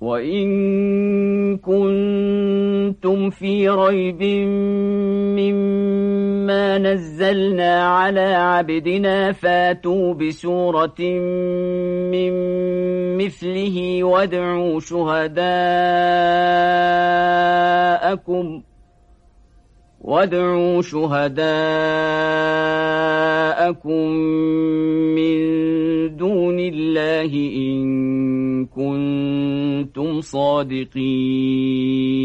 وإن كنتم في ريب مما نزلنا على عبدنا فاتوا بسورة من مثله وادعوا شهداءكم وادعوا شهداءكم من دون الله إن كنتم صادقين